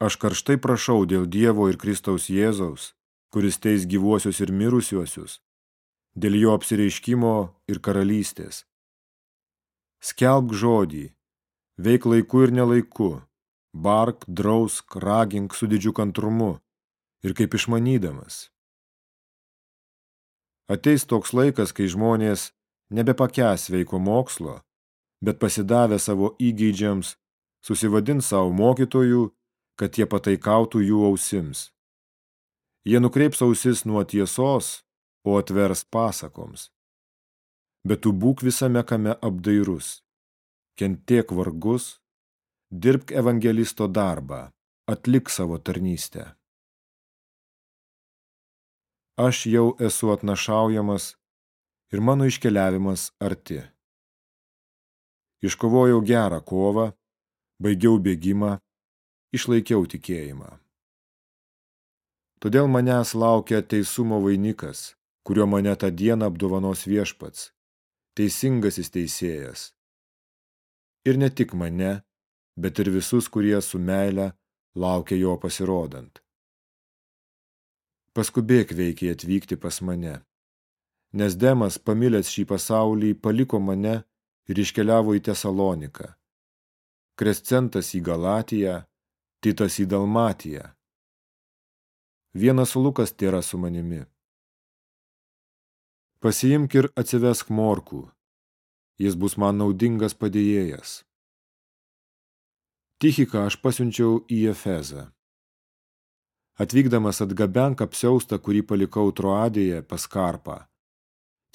Aš karštai prašau dėl Dievo ir Kristaus Jėzaus, kuris teis gyvuosius ir mirusiuosius, dėl jo apsireiškimo ir karalystės. Skelbk žodį, veik laiku ir nelaiku, bark, drausk, ragink su didžiu kantrumu ir kaip išmanydamas. Ateis toks laikas, kai žmonės nebepakęs sveiko mokslo, bet pasidavę savo įgeidžiams, susivadins savo mokytojų kad jie pataikautų jų ausims. Jie nukreips ausis nuo tiesos, o atvers pasakoms. Bet tu būk visame kame apdairus, kentiek vargus, dirbk evangelisto darbą, atlik savo tarnystę. Aš jau esu atnašaujamas ir mano iškeliavimas arti. Iškovojau gerą kovą, baigiau bėgimą, išlaikiau tikėjimą. Todėl manęs laukia teisumo vainikas, kurio mane tą dieną apdovanos viešpats, teisingasis teisėjas. Ir ne tik mane, bet ir visus, kurie su meile laukia jo pasirodant. Paskubėk veikiai atvykti pas mane, nes Demas, pamilęs šį pasaulį, paliko mane ir iškeliavo į Tesaloniką. Krescentas į Galatiją, Titas į Dalmatiją. Vienas Lukas tėra su manimi. Pasiimk ir atsivesk morkų. Jis bus man naudingas padėjėjas. Tichiką aš pasiunčiau į Efezą. Atvykdamas atgabenk apsiaustą, kurį palikau Troadėje pas Karpą.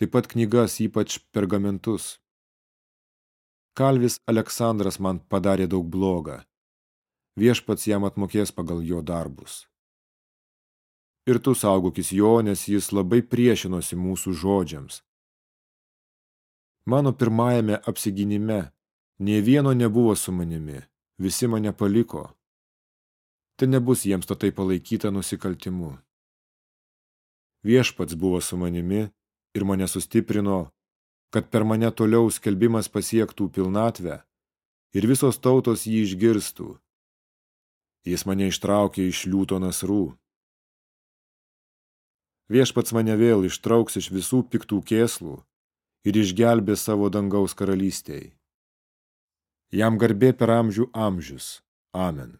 Taip pat knygas, ypač pergamentus. Kalvis Aleksandras man padarė daug blogą viešpats jam atmokės pagal jo darbus. Ir tu saugokis jo, nes jis labai priešinosi mūsų žodžiams. Mano pirmajame apsiginime nie vieno nebuvo su manimi, visi mane paliko. Tai nebus jiems to tai palaikyta nusikaltimu. Viešpats buvo su manimi ir mane sustiprino, kad per mane toliau skelbimas pasiektų pilnatvę ir visos tautos jį išgirstų Jis mane ištraukė iš liūto nasrų. Viešpats mane vėl ištrauks iš visų piktų kėslų ir išgelbė savo dangaus karalystėj. Jam garbė per amžių amžius. Amen.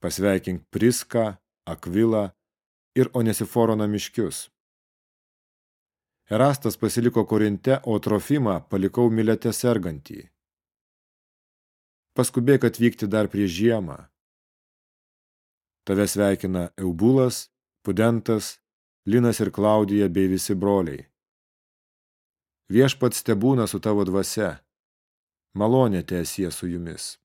Pasveikink Priską, Akvilą ir Onesiforo namiškius. Erastas pasiliko Korinte, o Trofimą palikau Milete sergantį. Paskubėk atvykti dar prieš žiemą. Tave sveikina Eubulas, Pudentas, Linas ir Klaudija bei visi broliai. Viešpats stebūna su tavo dvasia. Malonė tiesie su jumis.